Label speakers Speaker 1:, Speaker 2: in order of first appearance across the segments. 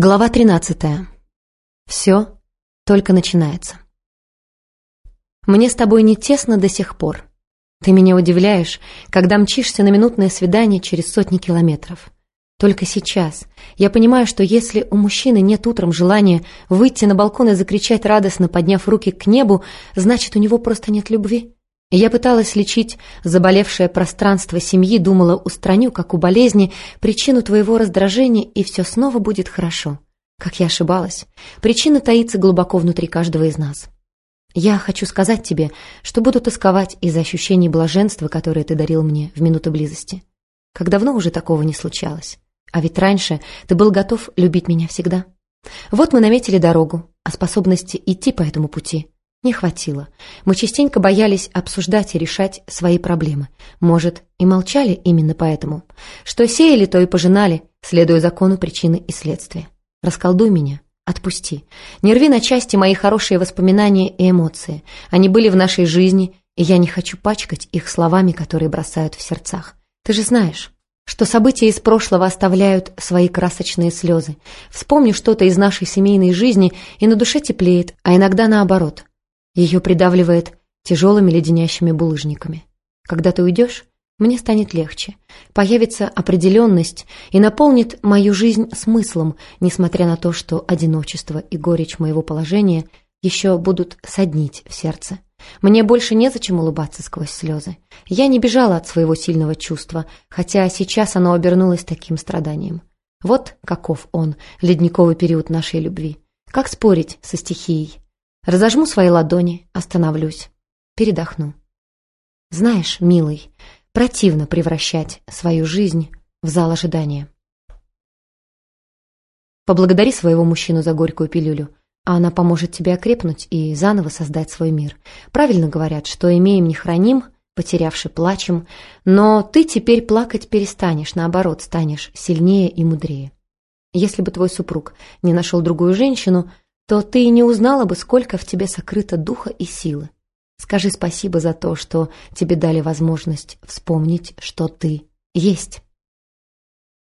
Speaker 1: Глава 13. Все только начинается. Мне с тобой не тесно до сих пор. Ты меня удивляешь, когда мчишься на минутное свидание через сотни километров. Только сейчас я понимаю, что если у мужчины нет утром желания выйти на балкон и закричать радостно, подняв руки к небу, значит, у него просто нет любви. Я пыталась лечить заболевшее пространство семьи, думала, устраню, как у болезни, причину твоего раздражения, и все снова будет хорошо. Как я ошибалась. Причина таится глубоко внутри каждого из нас. Я хочу сказать тебе, что буду тосковать из-за ощущений блаженства, которые ты дарил мне в минуты близости. Как давно уже такого не случалось. А ведь раньше ты был готов любить меня всегда. Вот мы наметили дорогу, а способности идти по этому пути не хватило. Мы частенько боялись обсуждать и решать свои проблемы. Может, и молчали именно поэтому. Что сеяли, то и пожинали, следуя закону причины и следствия. Расколдуй меня, отпусти. Не рви на части мои хорошие воспоминания и эмоции. Они были в нашей жизни, и я не хочу пачкать их словами, которые бросают в сердцах. Ты же знаешь, что события из прошлого оставляют свои красочные слезы. Вспомни что-то из нашей семейной жизни, и на душе теплеет, а иногда наоборот. Ее придавливает тяжелыми леденящими булыжниками. Когда ты уйдешь, мне станет легче. Появится определенность и наполнит мою жизнь смыслом, несмотря на то, что одиночество и горечь моего положения еще будут соднить в сердце. Мне больше незачем улыбаться сквозь слезы. Я не бежала от своего сильного чувства, хотя сейчас оно обернулось таким страданием. Вот каков он, ледниковый период нашей любви. Как спорить со стихией? Разожму свои ладони, остановлюсь, передохну. Знаешь, милый, противно превращать свою жизнь в зал ожидания. Поблагодари своего мужчину за горькую пилюлю, а она поможет тебе окрепнуть и заново создать свой мир. Правильно говорят, что имеем не храним, потерявши плачем, но ты теперь плакать перестанешь, наоборот, станешь сильнее и мудрее. Если бы твой супруг не нашел другую женщину, то ты и не узнала бы, сколько в тебе сокрыто духа и силы. Скажи спасибо за то, что тебе дали возможность вспомнить, что ты есть.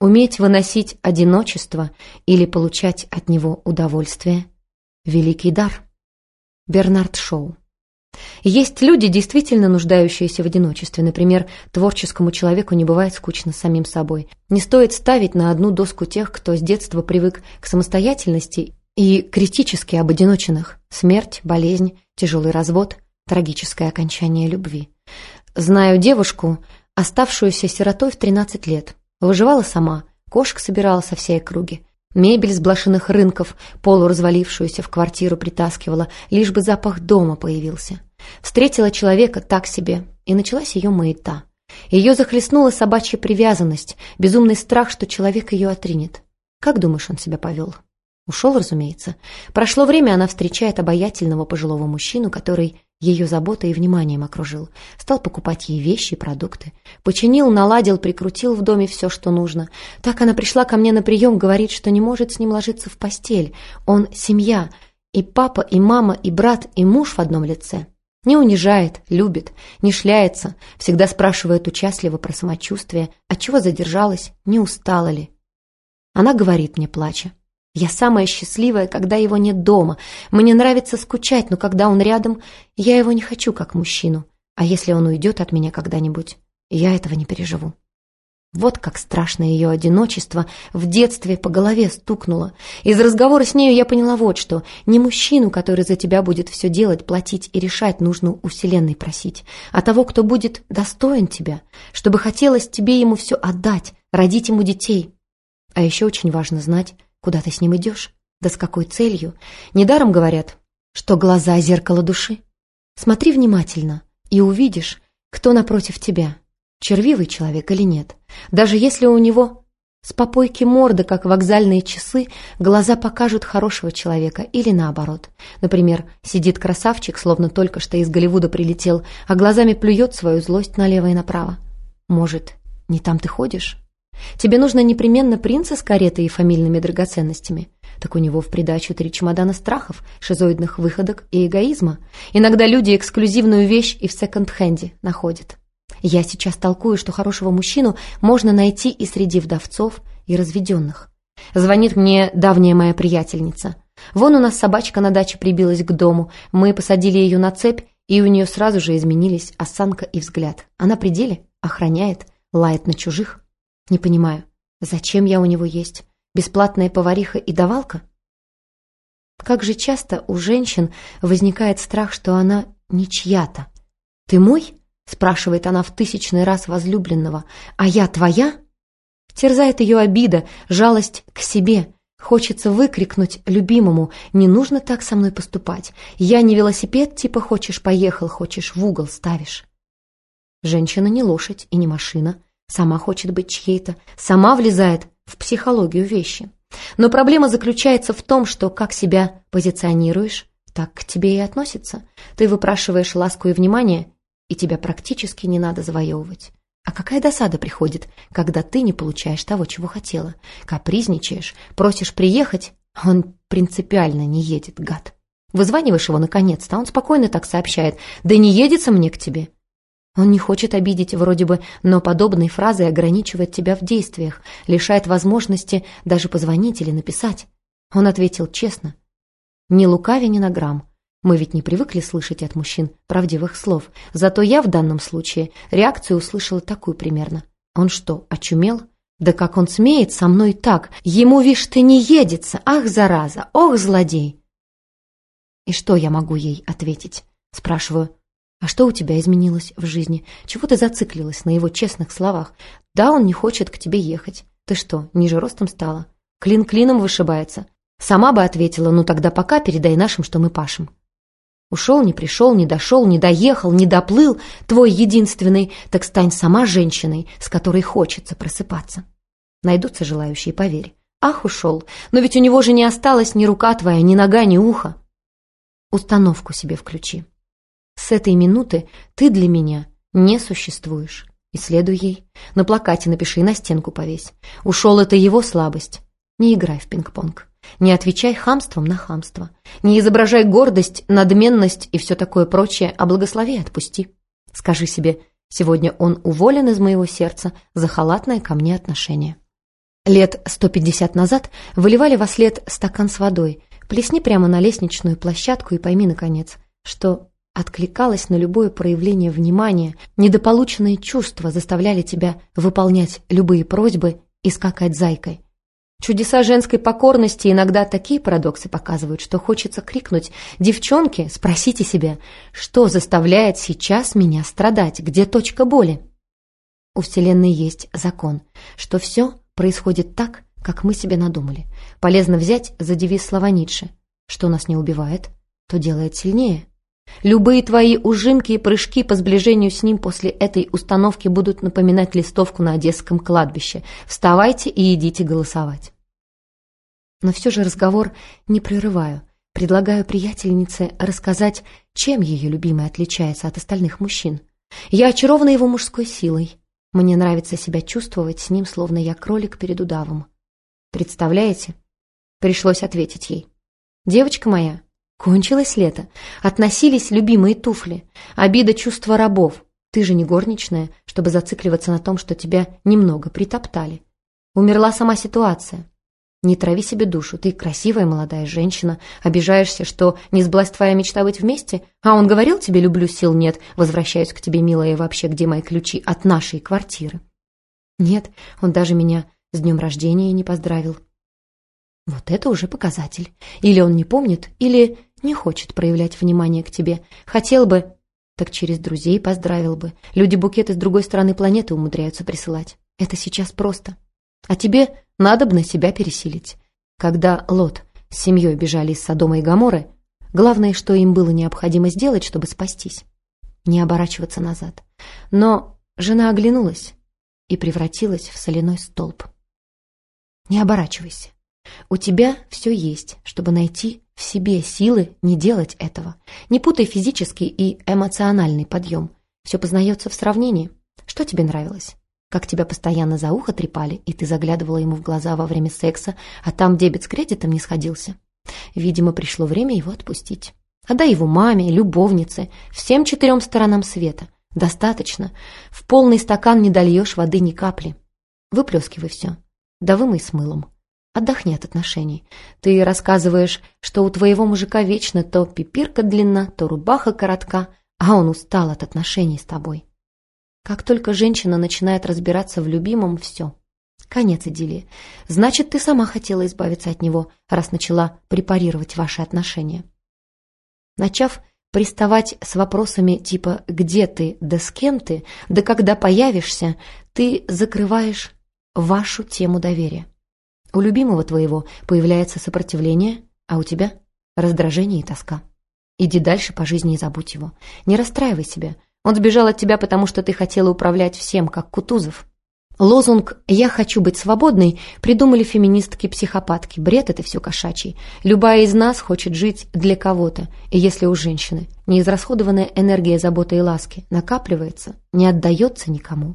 Speaker 1: Уметь выносить одиночество или получать от него удовольствие – великий дар. Бернард Шоу. Есть люди, действительно нуждающиеся в одиночестве. Например, творческому человеку не бывает скучно самим собой. Не стоит ставить на одну доску тех, кто с детства привык к самостоятельности и критически об. Смерть, болезнь, тяжелый развод, трагическое окончание любви. Знаю девушку, оставшуюся сиротой в 13 лет. Выживала сама, кошек собирала со всей округи. Мебель с блошиных рынков, полуразвалившуюся в квартиру притаскивала, лишь бы запах дома появился. Встретила человека так себе, и началась ее маята. Ее захлестнула собачья привязанность, безумный страх, что человек ее отринет. Как думаешь, он себя повел? Ушел, разумеется. Прошло время, она встречает обаятельного пожилого мужчину, который ее заботой и вниманием окружил. Стал покупать ей вещи и продукты. Починил, наладил, прикрутил в доме все, что нужно. Так она пришла ко мне на прием, говорит, что не может с ним ложиться в постель. Он семья. И папа, и мама, и брат, и муж в одном лице. Не унижает, любит, не шляется, всегда спрашивает участливо про самочувствие, отчего задержалась, не устала ли. Она говорит мне, плача, я самая счастливая, когда его нет дома. Мне нравится скучать, но когда он рядом, я его не хочу как мужчину. А если он уйдет от меня когда-нибудь, я этого не переживу. Вот как страшно ее одиночество в детстве по голове стукнуло. Из разговора с нею я поняла вот что. Не мужчину, который за тебя будет все делать, платить и решать, нужно у Вселенной просить, а того, кто будет достоин тебя, чтобы хотелось тебе ему все отдать, родить ему детей. А еще очень важно знать, Куда ты с ним идешь? Да с какой целью? Недаром говорят, что глаза — зеркало души. Смотри внимательно и увидишь, кто напротив тебя, червивый человек или нет. Даже если у него с попойки морда, как вокзальные часы, глаза покажут хорошего человека или наоборот. Например, сидит красавчик, словно только что из Голливуда прилетел, а глазами плюет свою злость налево и направо. Может, не там ты ходишь? Тебе нужно непременно принца с каретой и фамильными драгоценностями. Так у него в придачу три чемодана страхов, шизоидных выходок и эгоизма. Иногда люди эксклюзивную вещь и в секонд-хенде находят. Я сейчас толкую, что хорошего мужчину можно найти и среди вдовцов, и разведенных. Звонит мне давняя моя приятельница. Вон у нас собачка на даче прибилась к дому. Мы посадили ее на цепь, и у нее сразу же изменились осанка и взгляд. Она при деле, охраняет, лает на чужих. Не понимаю, зачем я у него есть? Бесплатная повариха и давалка? Как же часто у женщин возникает страх, что она не чья-то. «Ты мой?» — спрашивает она в тысячный раз возлюбленного. «А я твоя?» Терзает ее обида, жалость к себе. Хочется выкрикнуть любимому «Не нужно так со мной поступать. Я не велосипед, типа хочешь поехал, хочешь в угол ставишь». Женщина не лошадь и не машина. Сама хочет быть чьей-то, сама влезает в психологию вещи. Но проблема заключается в том, что как себя позиционируешь, так к тебе и относится. Ты выпрашиваешь ласку и внимание, и тебя практически не надо завоевывать. А какая досада приходит, когда ты не получаешь того, чего хотела. Капризничаешь, просишь приехать, а он принципиально не едет, гад. Вызваниваешь его наконец-то, а он спокойно так сообщает, да не едется мне к тебе. Он не хочет обидеть вроде бы, но подобной фразой ограничивает тебя в действиях, лишает возможности даже позвонить или написать. Он ответил честно. Не лукави ни на грамм. Мы ведь не привыкли слышать от мужчин правдивых слов. Зато я в данном случае реакцию услышала такую примерно. Он что, очумел? Да как он смеет со мной так? Ему, вишь, ты не едется. Ах, зараза! Ох, злодей! И что я могу ей ответить? Спрашиваю. А что у тебя изменилось в жизни? Чего ты зациклилась на его честных словах? Да, он не хочет к тебе ехать. Ты что, ниже ростом стала? Клин клином вышибается. Сама бы ответила, ну тогда пока передай нашим, что мы пашем. Ушел, не пришел, не дошел, не доехал, не доплыл, твой единственный, так стань сама женщиной, с которой хочется просыпаться. Найдутся желающие, поверь. Ах, ушел, но ведь у него же не осталось ни рука твоя, ни нога, ни ухо. Установку себе включи. С этой минуты ты для меня не существуешь. Исследуй ей. На плакате напиши и на стенку повесь. Ушел это его слабость. Не играй в пинг-понг. Не отвечай хамством на хамство. Не изображай гордость, надменность и все такое прочее, а благослови и отпусти. Скажи себе, сегодня он уволен из моего сердца за халатное ко мне отношение. Лет сто пятьдесят назад выливали во след стакан с водой. Плесни прямо на лестничную площадку и пойми, наконец, что откликалась на любое проявление внимания, недополученные чувства заставляли тебя выполнять любые просьбы и скакать зайкой. Чудеса женской покорности иногда такие парадоксы показывают, что хочется крикнуть «Девчонки, спросите себя, что заставляет сейчас меня страдать? Где точка боли?» У Вселенной есть закон, что все происходит так, как мы себе надумали. Полезно взять за девиз слова Ницше «Что нас не убивает, то делает сильнее». Любые твои ужимки и прыжки по сближению с ним после этой установки будут напоминать листовку на Одесском кладбище. Вставайте и идите голосовать. Но все же разговор не прерываю. Предлагаю приятельнице рассказать, чем ее любимый отличается от остальных мужчин. Я очарована его мужской силой. Мне нравится себя чувствовать с ним, словно я кролик перед удавом. Представляете? Пришлось ответить ей. Девочка моя, Кончилось лето. Относились любимые туфли. Обида чувства рабов. Ты же не горничная, чтобы зацикливаться на том, что тебя немного притоптали. Умерла сама ситуация. Не трави себе душу. Ты красивая молодая женщина. Обижаешься, что не сблась твоя мечта быть вместе? А он говорил тебе «люблю, сил нет, возвращаюсь к тебе, милая, вообще, где мои ключи от нашей квартиры?» Нет, он даже меня с днем рождения не поздравил. Вот это уже показатель. Или он не помнит, или не хочет проявлять внимание к тебе. Хотел бы, так через друзей поздравил бы. Люди букеты с другой стороны планеты умудряются присылать. Это сейчас просто. А тебе надо бы на себя пересилить. Когда Лот с семьей бежали из Содома и Гаморы, главное, что им было необходимо сделать, чтобы спастись. Не оборачиваться назад. Но жена оглянулась и превратилась в соляной столб. Не оборачивайся. У тебя все есть, чтобы найти в себе силы не делать этого. Не путай физический и эмоциональный подъем. Все познается в сравнении. Что тебе нравилось? Как тебя постоянно за ухо трепали, и ты заглядывала ему в глаза во время секса, а там дебет с кредитом не сходился? Видимо, пришло время его отпустить. Отдай его маме, любовнице, всем четырем сторонам света. Достаточно. В полный стакан не дольешь воды ни капли. Выплескивай все. Да вымой с мылом. Отдохни от отношений. Ты рассказываешь, что у твоего мужика вечно то пипирка длинна, то рубаха коротка, а он устал от отношений с тобой. Как только женщина начинает разбираться в любимом, все. Конец идиллии. Значит, ты сама хотела избавиться от него, раз начала препарировать ваши отношения. Начав приставать с вопросами типа «где ты?», «да с кем ты?», «да когда появишься?», ты закрываешь вашу тему доверия. У любимого твоего появляется сопротивление, а у тебя раздражение и тоска. Иди дальше по жизни и забудь его. Не расстраивай себя. Он сбежал от тебя, потому что ты хотела управлять всем, как Кутузов. Лозунг «Я хочу быть свободной» придумали феминистки-психопатки. Бред это все кошачий. Любая из нас хочет жить для кого-то. И если у женщины неизрасходованная энергия заботы и ласки накапливается, не отдается никому,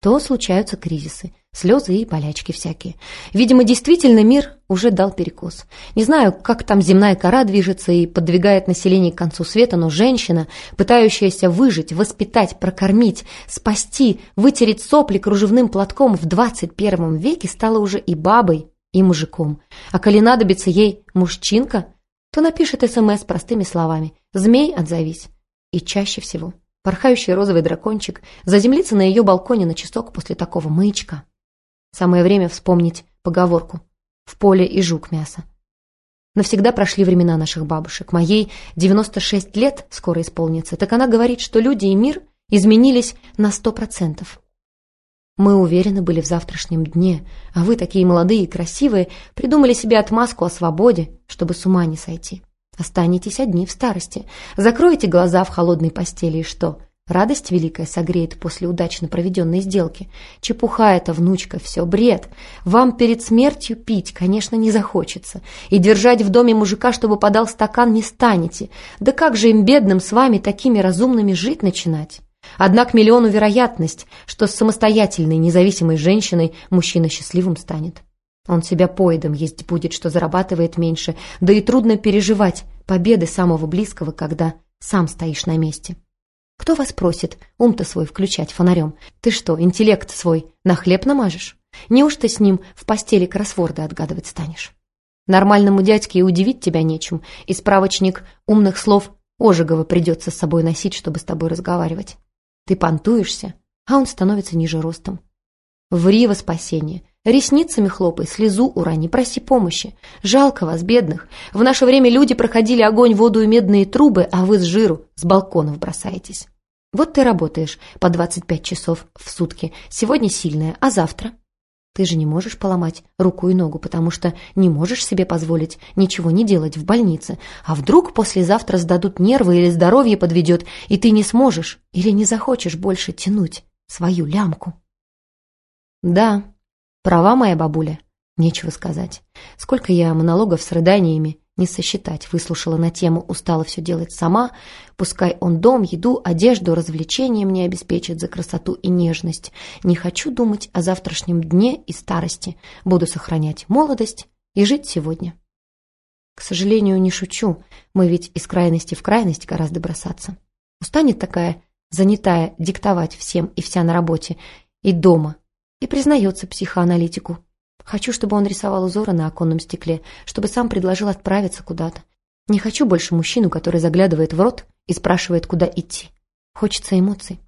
Speaker 1: то случаются кризисы, слезы и болячки всякие. Видимо, действительно мир уже дал перекос. Не знаю, как там земная кора движется и подвигает население к концу света, но женщина, пытающаяся выжить, воспитать, прокормить, спасти, вытереть сопли кружевным платком в 21 веке стала уже и бабой, и мужиком. А коли надобится ей мужчинка, то напишет СМС простыми словами «Змей, отзовись». И чаще всего порхающий розовый дракончик заземлится на ее балконе на часок после такого маячка. Самое время вспомнить поговорку «в поле и жук мясо». Навсегда прошли времена наших бабушек. Моей 96 лет скоро исполнится, так она говорит, что люди и мир изменились на сто процентов. Мы уверены были в завтрашнем дне, а вы, такие молодые и красивые, придумали себе отмазку о свободе, чтобы с ума не сойти. Останетесь одни в старости. Закроете глаза в холодной постели и что? Радость великая согреет после удачно проведенной сделки. Чепуха это, внучка, все бред. Вам перед смертью пить, конечно, не захочется. И держать в доме мужика, чтобы подал стакан, не станете. Да как же им, бедным, с вами такими разумными жить начинать? Однако миллиону вероятность, что с самостоятельной, независимой женщиной мужчина счастливым станет. Он себя поедом есть будет, что зарабатывает меньше, да и трудно переживать победы самого близкого, когда сам стоишь на месте. Кто вас просит ум-то свой включать фонарем? Ты что, интеллект свой на хлеб намажешь? Неужто с ним в постели кроссворды отгадывать станешь? Нормальному дядьке и удивить тебя нечем, и справочник умных слов Ожегова придется с собой носить, чтобы с тобой разговаривать. Ты понтуешься, а он становится ниже ростом. Ври во спасение, Ресницами хлопай, слезу урани, проси помощи. Жалко вас, бедных. В наше время люди проходили огонь, воду и медные трубы, а вы с жиру с балконов бросаетесь. Вот ты работаешь по 25 часов в сутки. Сегодня сильная, а завтра? Ты же не можешь поломать руку и ногу, потому что не можешь себе позволить ничего не делать в больнице. А вдруг послезавтра сдадут нервы или здоровье подведет, и ты не сможешь или не захочешь больше тянуть свою лямку. Да, Права моя бабуля? Нечего сказать. Сколько я монологов с рыданиями не сосчитать. Выслушала на тему «Устала все делать сама», пускай он дом, еду, одежду, развлечения мне обеспечит за красоту и нежность. Не хочу думать о завтрашнем дне и старости. Буду сохранять молодость и жить сегодня. К сожалению, не шучу. Мы ведь из крайности в крайность гораздо бросаться. Устанет такая занятая диктовать всем и вся на работе и дома, и признается психоаналитику. Хочу, чтобы он рисовал узоры на оконном стекле, чтобы сам предложил отправиться куда-то. Не хочу больше мужчину, который заглядывает в рот и спрашивает, куда идти. Хочется эмоций.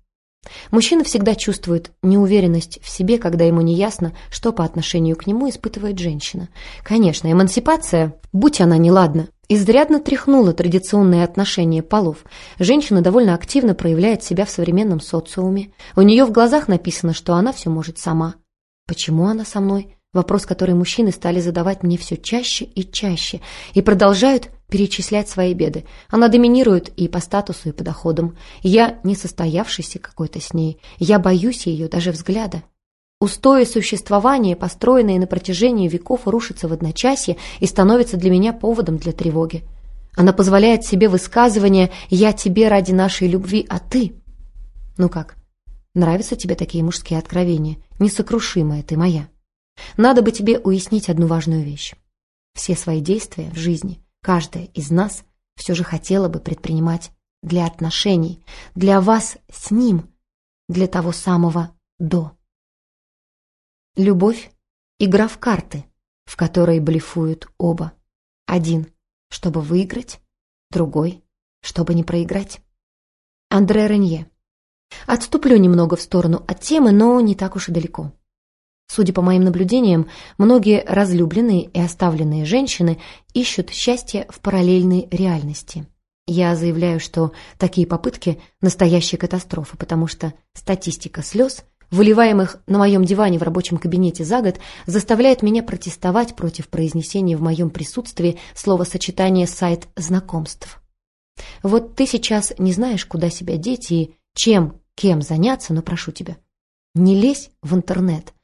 Speaker 1: Мужчина всегда чувствует неуверенность в себе, когда ему не ясно, что по отношению к нему испытывает женщина. Конечно, эмансипация, будь она неладна, изрядно тряхнула традиционные отношения полов. Женщина довольно активно проявляет себя в современном социуме. У нее в глазах написано, что она все может сама. Почему она со мной? Вопрос, который мужчины стали задавать мне все чаще и чаще, и продолжают перечислять свои беды. Она доминирует и по статусу, и по доходам. Я не состоявшийся какой-то с ней. Я боюсь ее даже взгляда. Устои существования, построенные на протяжении веков, рушатся в одночасье и становятся для меня поводом для тревоги. Она позволяет себе высказывание «я тебе ради нашей любви, а ты». Ну как, нравятся тебе такие мужские откровения? Несокрушимая ты моя. Надо бы тебе уяснить одну важную вещь. Все свои действия в жизни, каждая из нас все же хотела бы предпринимать для отношений, для вас с ним, для того самого «до». Любовь — игра в карты, в которой блефуют оба. Один, чтобы выиграть, другой, чтобы не проиграть. Андре Ренье. Отступлю немного в сторону от темы, но не так уж и далеко. Судя по моим наблюдениям, многие разлюбленные и оставленные женщины ищут счастье в параллельной реальности. Я заявляю, что такие попытки – настоящая катастрофа, потому что статистика слез, выливаемых на моем диване в рабочем кабинете за год, заставляет меня протестовать против произнесения в моем присутствии словосочетания «сайт знакомств». Вот ты сейчас не знаешь, куда себя деть и чем, кем заняться, но прошу тебя, не лезь в интернет.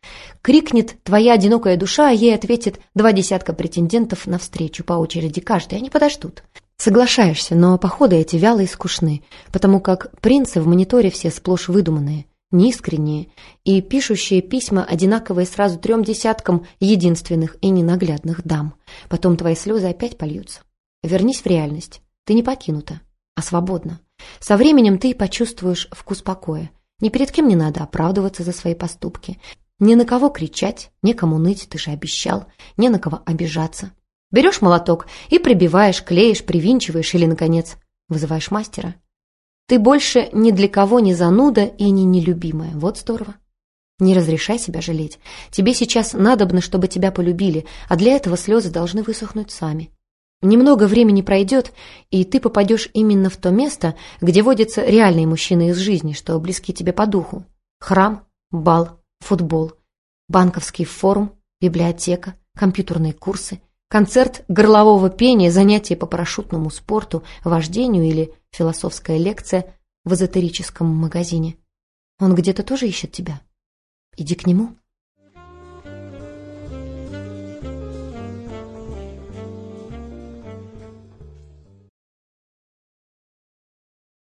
Speaker 1: Крикнет твоя одинокая душа, а ей ответит два десятка претендентов навстречу по очереди каждый, они подождут. Соглашаешься, но походы эти вялые и скучны, потому как принцы в мониторе все сплошь выдуманные, неискренние и пишущие письма одинаковые сразу трем десяткам единственных и ненаглядных дам. Потом твои слезы опять польются. Вернись в реальность. Ты не покинута, а свободна. Со временем ты почувствуешь вкус покоя. Ни перед кем не надо оправдываться за свои поступки. Ни на кого кричать, некому ныть, ты же обещал, не на кого обижаться. Берешь молоток и прибиваешь, клеишь, привинчиваешь или, наконец, вызываешь мастера. Ты больше ни для кого не зануда и не нелюбимая. Вот здорово. Не разрешай себя жалеть. Тебе сейчас надобно, чтобы тебя полюбили, а для этого слезы должны высохнуть сами. Немного времени пройдет, и ты попадешь именно в то место, где водятся реальные мужчины из жизни, что близки тебе по духу. Храм, бал, футбол, банковский форум, библиотека, компьютерные курсы, концерт горлового пения, занятия по парашютному спорту, вождению или философская лекция в эзотерическом магазине. Он где-то тоже ищет тебя. Иди к нему.